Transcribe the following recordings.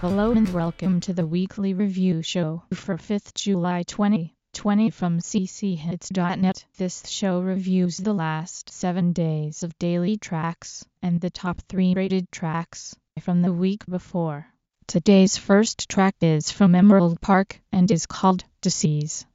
Hello and welcome to the weekly review show for 5th July 2020 from cchits.net. This show reviews the last 7 days of daily tracks and the top 3 rated tracks from the week before. Today's first track is from Emerald Park and is called Disease.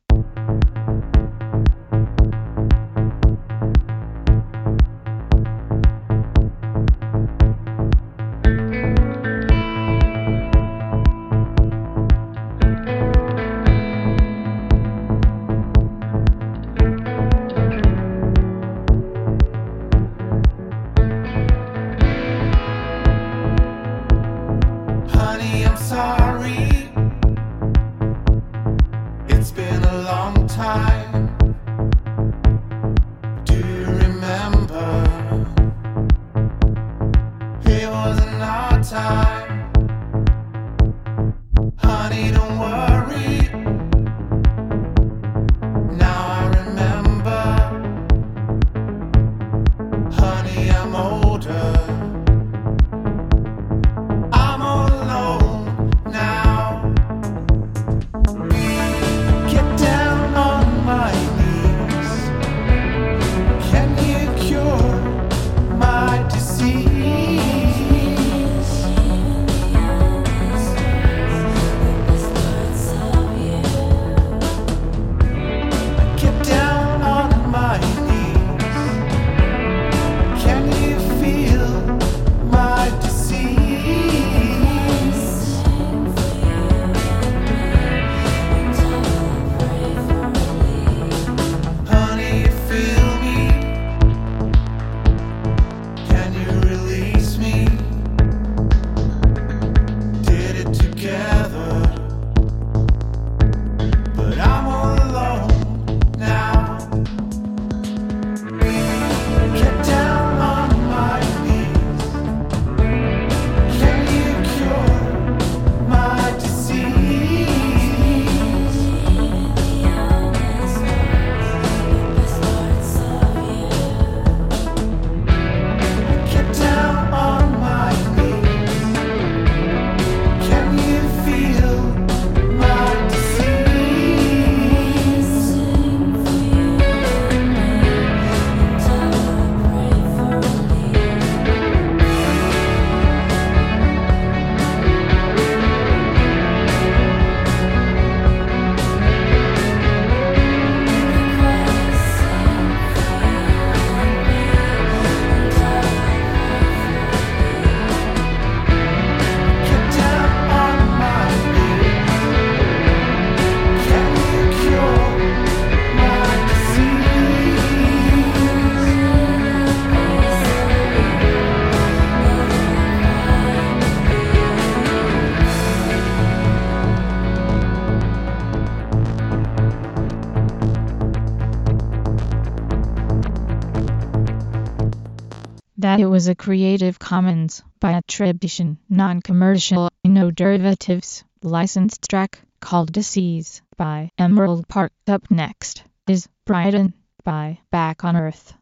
was a Creative Commons by attribution, non-commercial, no derivatives, licensed track called Disease by Emerald Park. Up next is Brighton by Back on Earth.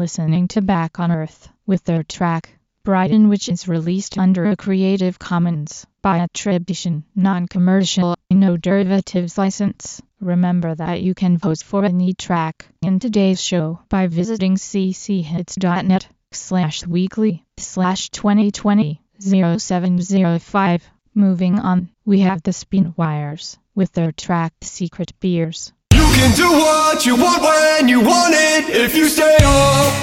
Listening to Back on Earth with their track Brighton which is released under a Creative Commons by attribution, non-commercial, no derivatives license. Remember that you can vote for any track in today's show by visiting cchits.net slash weekly slash 2020 0705. Moving on, we have the Spin Wires with their track Secret Beers. You can do what you want when you want it if you stay up.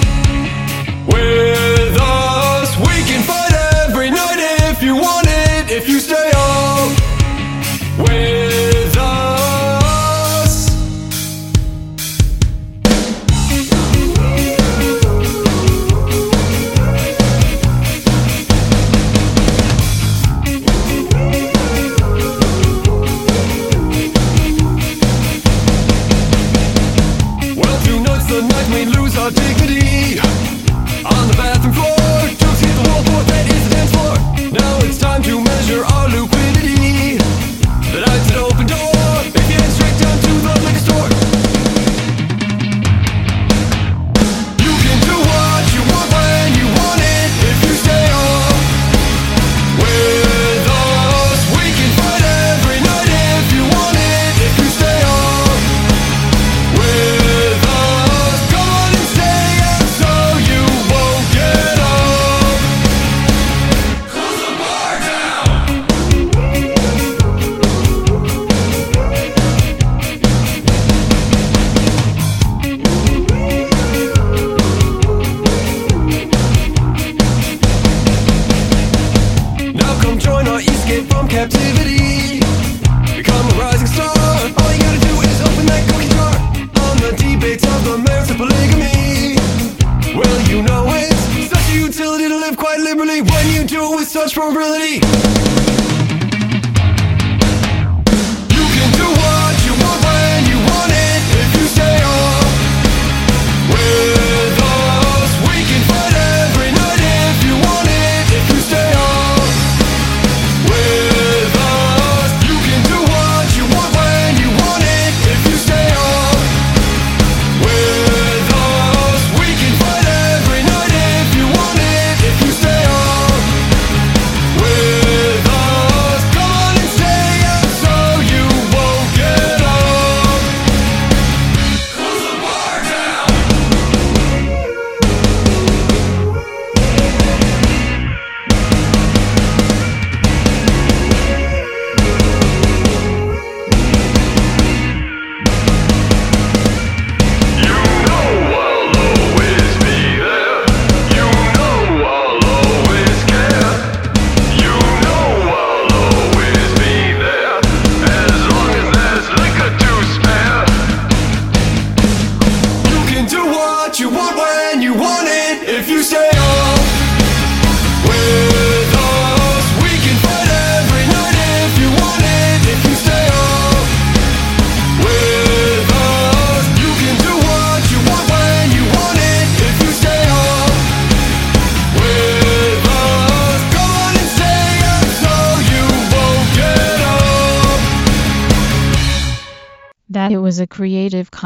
With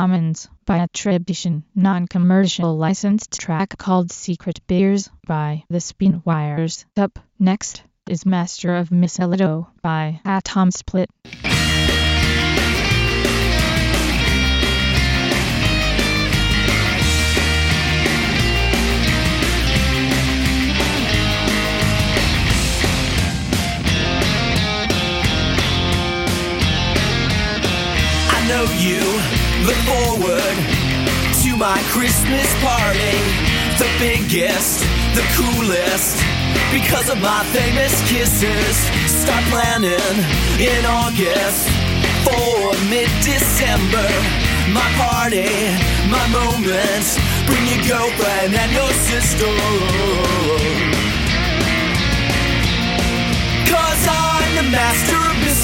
Commons by attribution, non-commercial licensed track called Secret Beers by The Spin Wires. Up next is Master of Mistletoe by Atom Split. Know you look forward to my Christmas party. The biggest, the coolest, because of my famous kisses. Start planning in August for mid December. My party, my moment. Bring your girlfriend and your sister. Cause I'm the master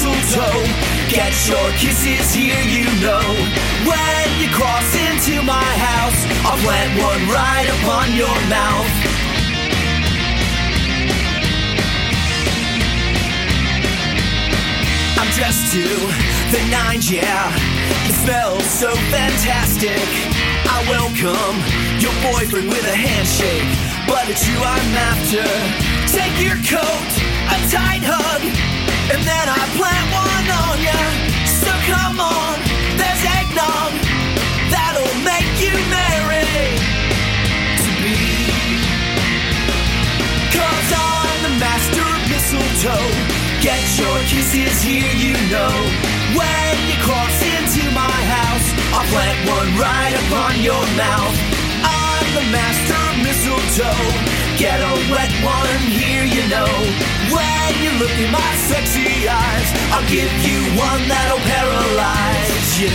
mistletoe. Get your kisses here, you know. When you cross into my house, I'll plant one right upon your mouth. I'm dressed to the nines, yeah. It smells so fantastic. I welcome your boyfriend with a handshake, but it's you I'm after. Take your coat, a tight hug, and then I plant one on ya. So come on, there's eggnog that'll make you merry to I'm the master mistletoe. Get your kisses here, you know. When you cross into my house, I'll plant one right upon your mouth. I'm the master of mistletoe. Get a wet one here, you know. When you look in my sexy eyes, I'll give you one that'll paralyze you.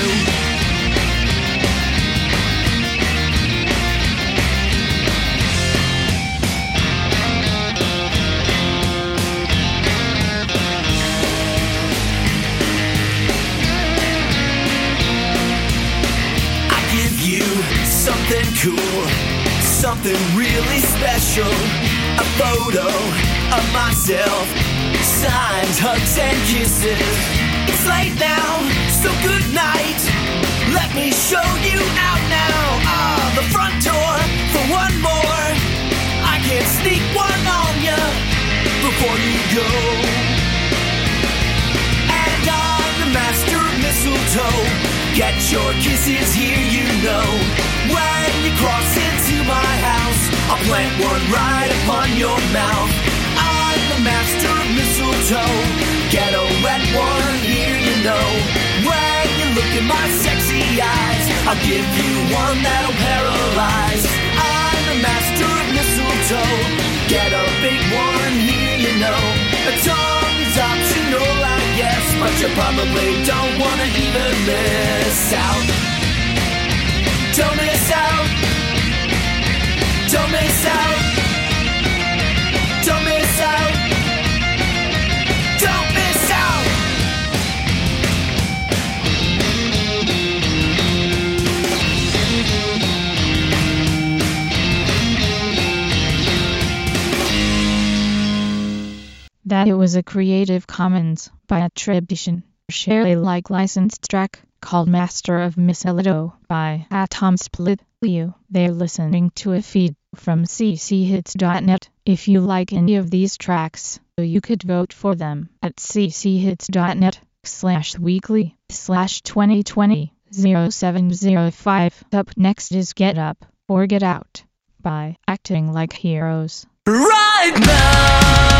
I give you something cool, something really special. A photo of myself, signs, hugs, and kisses. It's late now, so good night. Let me show you out now. Ah, the front door for one more. I can sneak one on ya before you go. And I'm the master mistletoe. Get your kisses here, you know. When you cross into my house, I'll plant one right upon your mouth. I'm the master of mistletoe. Get a wet one here, you know. When you look in my sexy eyes, I'll give you one that'll paralyze. I'm the master of mistletoe. Get a big one here, you know. A tongue is optional, I guess, but you probably don't wanna even miss out. Don't miss out. That it was a Creative Commons by attribution, share Alike licensed track called Master of Mistletoe by Atom Split. Leo. They're listening to a feed from cchits.net. If you like any of these tracks, you could vote for them at cchits.net slash weekly slash 2020 0705. Up next is Get Up or Get Out by Acting Like Heroes. Right now,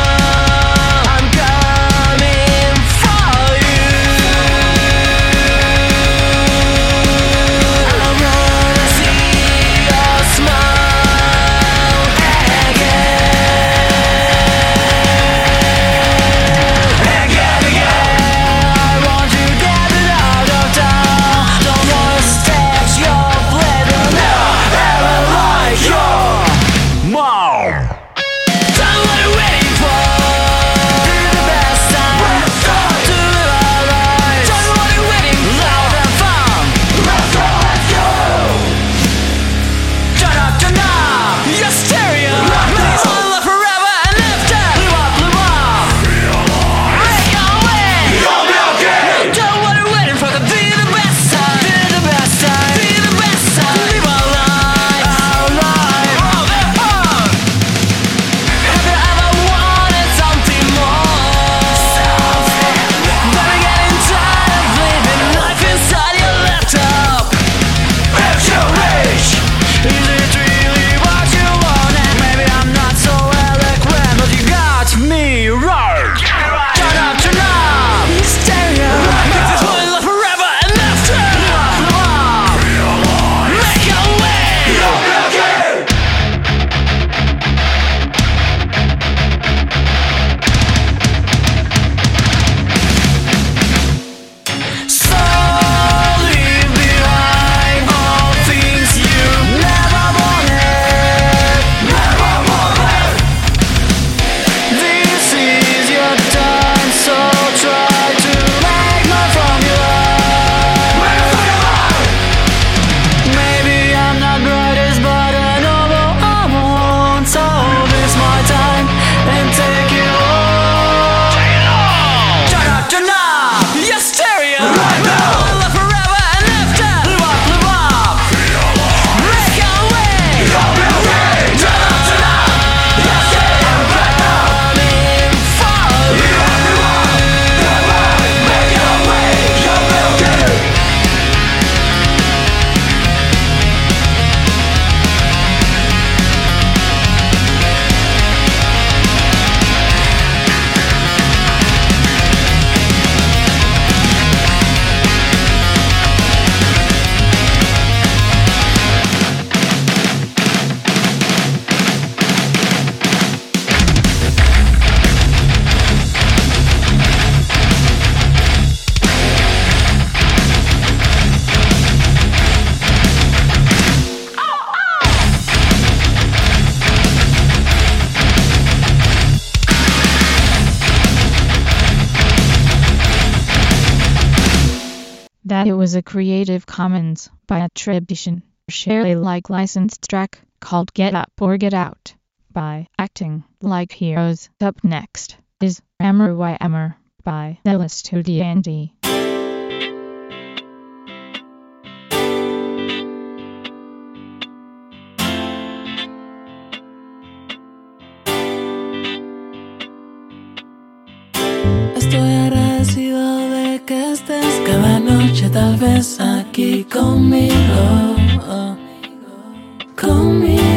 a Creative Commons by attribution, share Alike licensed track called Get Up or Get Out by Acting Like Heroes. Up next is Ammer Y Ammer by Ella Studiandi. estés aquí conmigo, conmigo.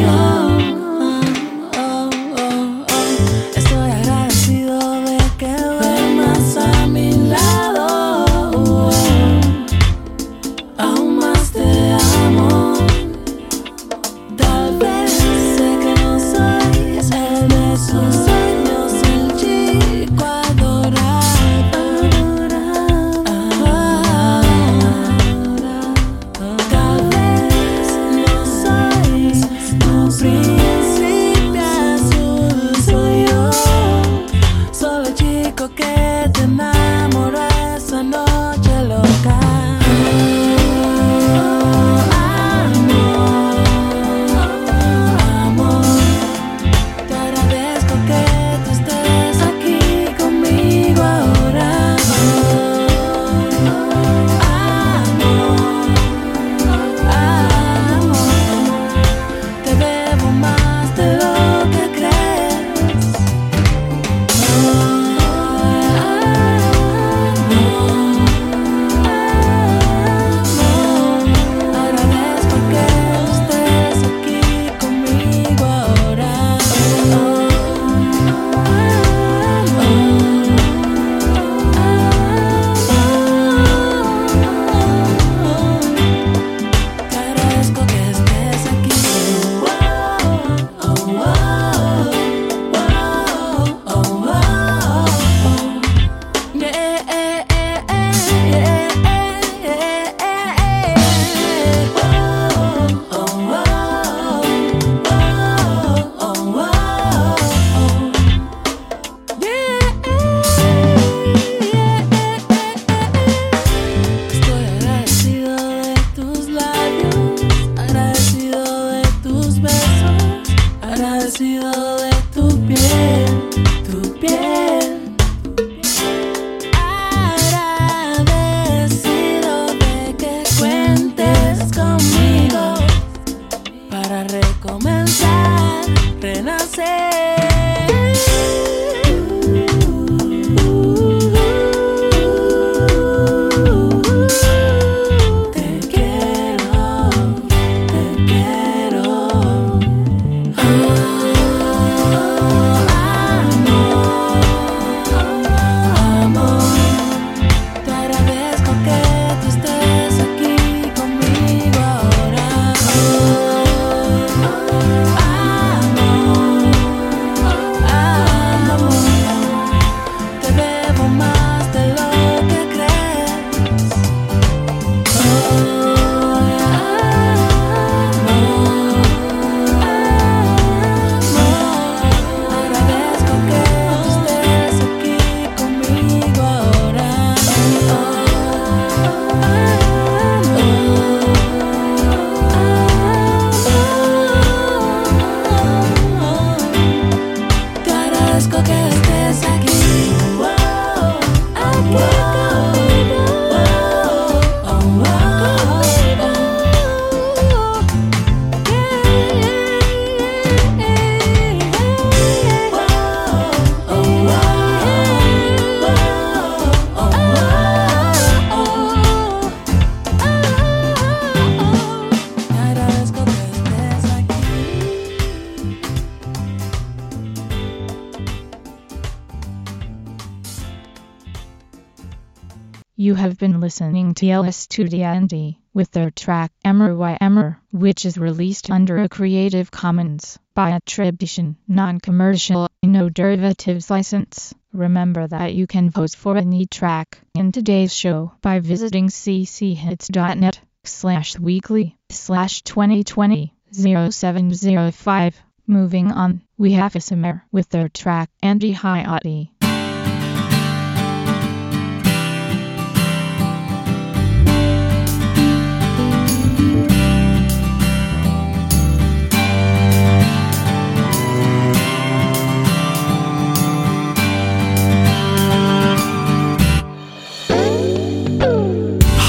You have been listening to Ella Studiandi with their track Emmer Y Emmer, which is released under a Creative Commons by attribution, non-commercial, no derivatives license. Remember that you can vote for any track in today's show by visiting cchits.net slash weekly slash 2020 0705. Moving on, we have Isamir with their track Andy Hayati.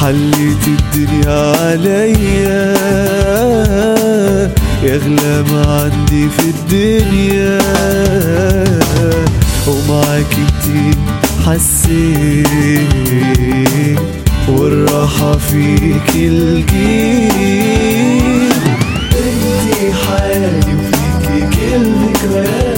حليت الدنيا عليا. يا اغلى ما عندي في الدنيا. ومعاك انتي حسيت والراحة فيك الجيل. انتي حياتي وفيكي كل ذكرياتي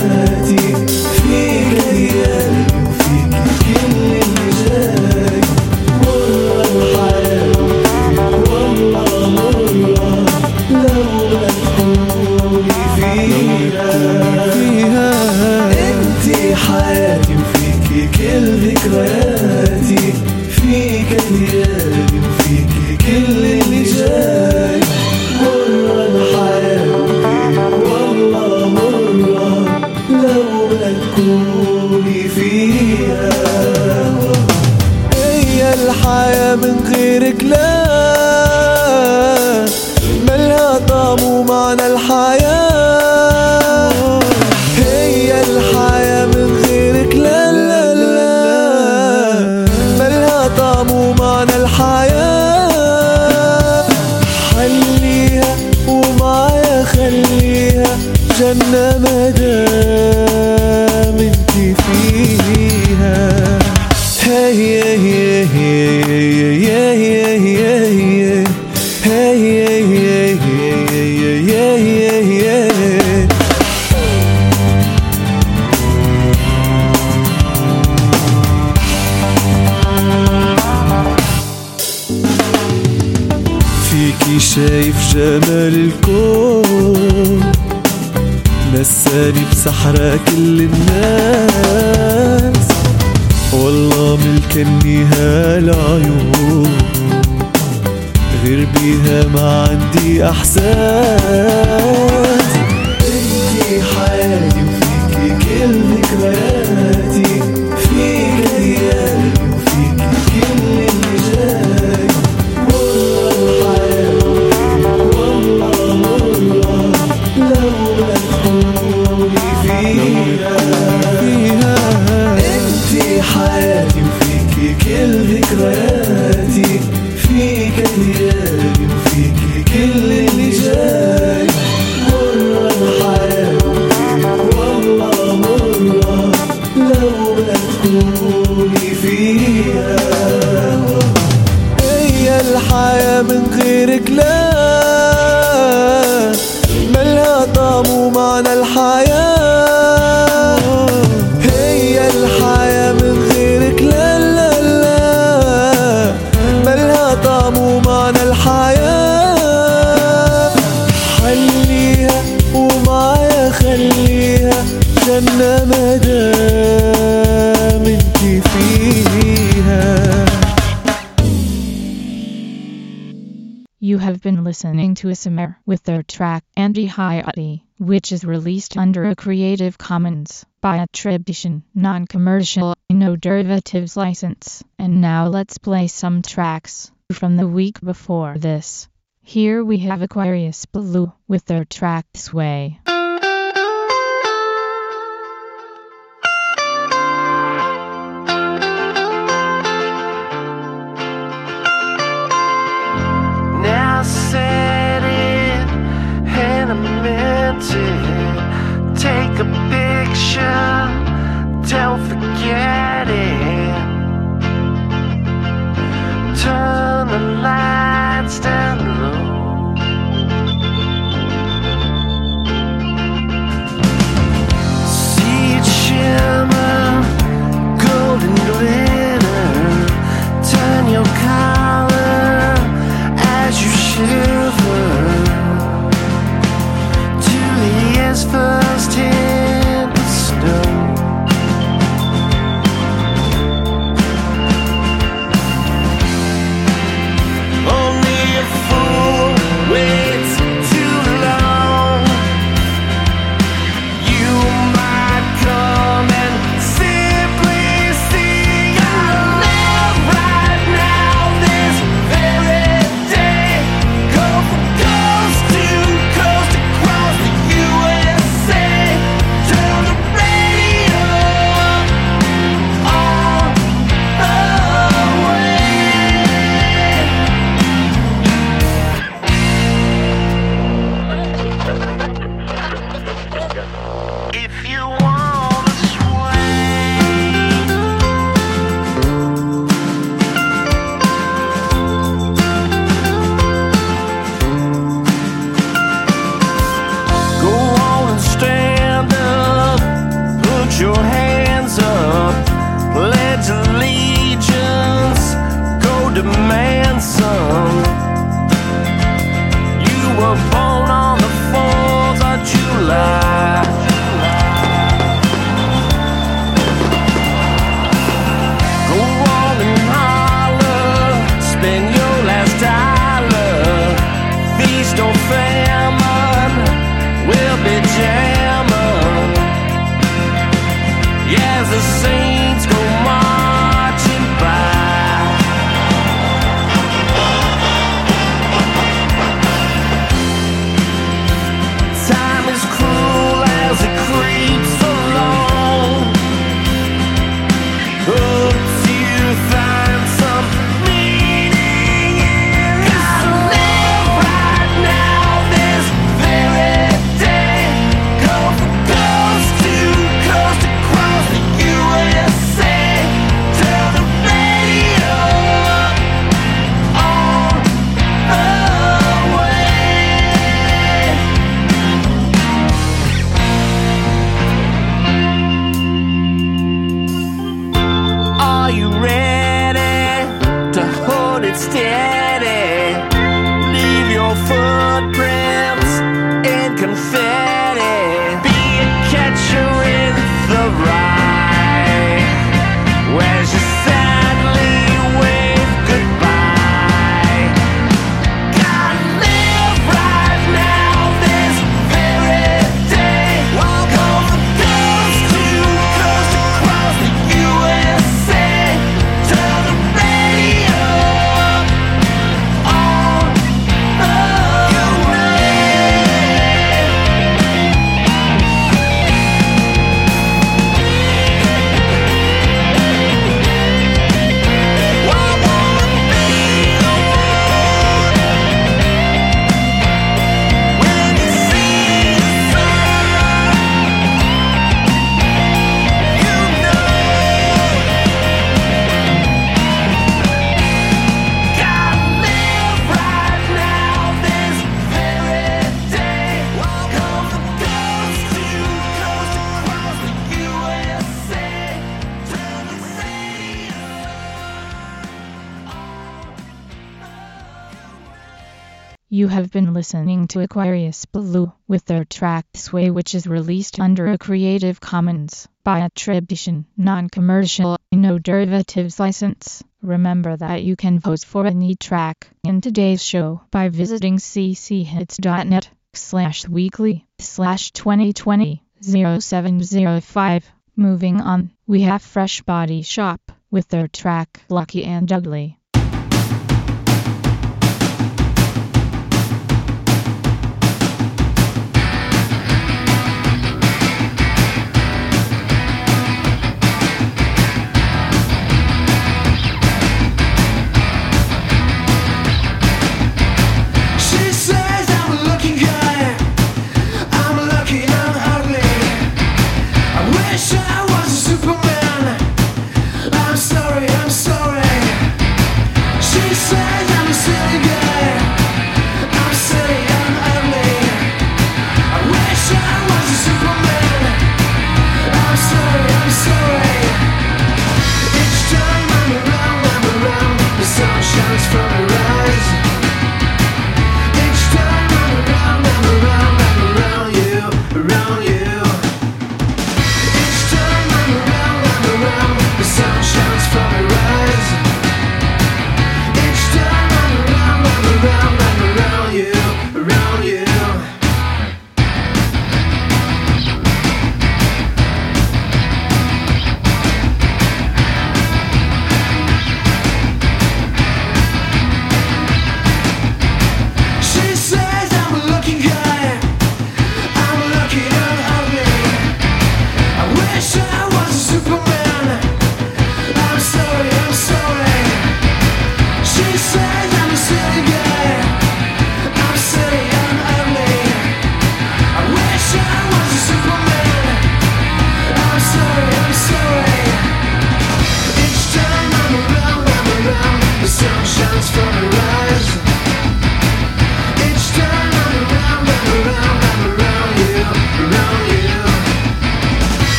شايف جمال الكون نساني بسحرة كل الناس. والله ملكني هالعيون غير بيها ما عندي أحساس. انتي حياتي وفيكي كل ذكرياتي to Asimir with their track Anti Hayati, which is released under a Creative Commons by attribution, non-commercial, no derivatives license. And now let's play some tracks from the week before this. Here we have Aquarius Blue with their track Sway. song. footprints. You have been listening to Aquarius Blue with their track Sway which is released under a Creative Commons by attribution, non-commercial, no derivatives license. Remember that you can vote for any track in today's show by visiting cchits.net slash weekly slash 2020 0705. Moving on, we have Fresh Body Shop with their track Lucky and Ugly.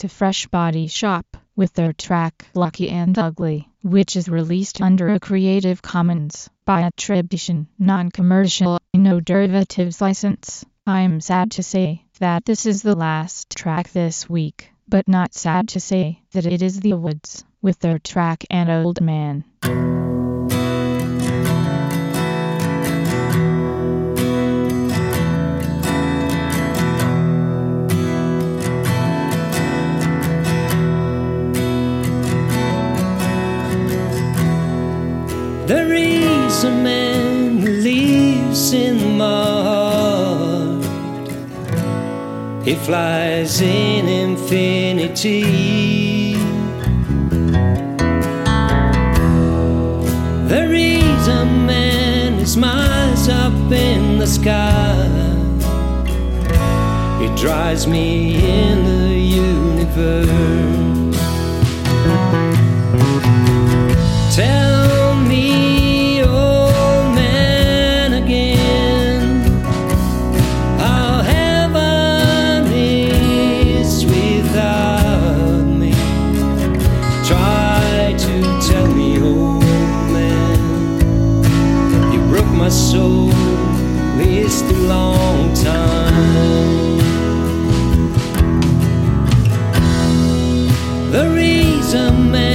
To Fresh Body Shop with their track Lucky and Ugly, which is released under a Creative Commons by attribution, non-commercial, no derivatives license. I'm sad to say that this is the last track this week, but not sad to say that it is the Woods with their track An Old Man. He flies in infinity. There is a man who smiles up in the sky. He drives me in the universe. Tell some man.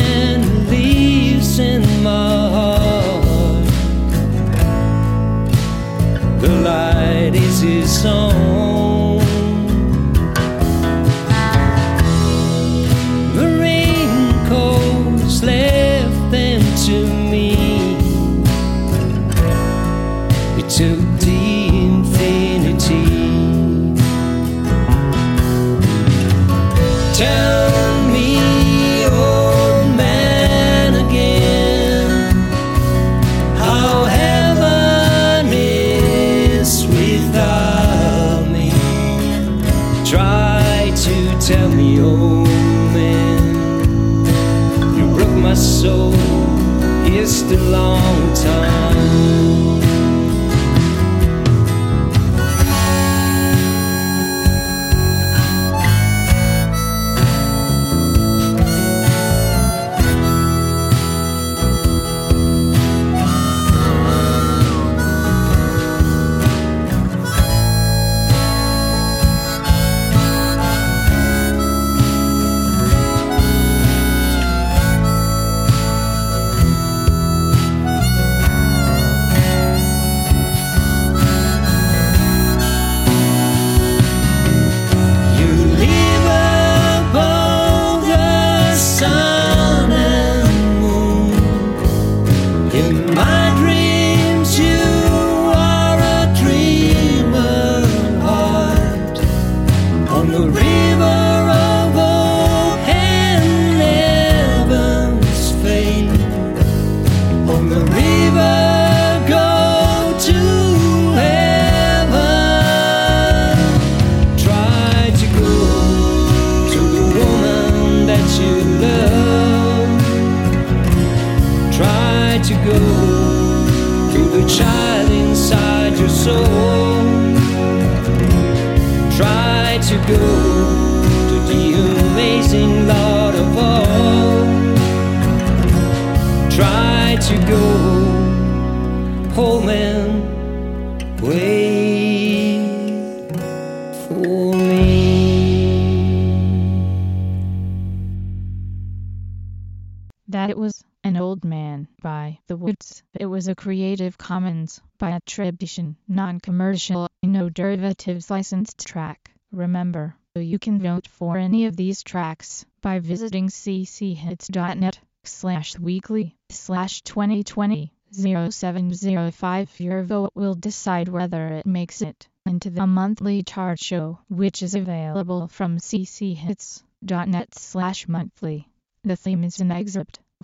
That was An Old Man by The Woods. It was a Creative Commons by attribution, non-commercial, no derivatives licensed track. Remember, you can vote for any of these tracks by visiting cchits.net slash weekly slash 2020 0705. Your vote will decide whether it makes it into the monthly chart show, which is available from cchits.net slash monthly. The theme is an excerpt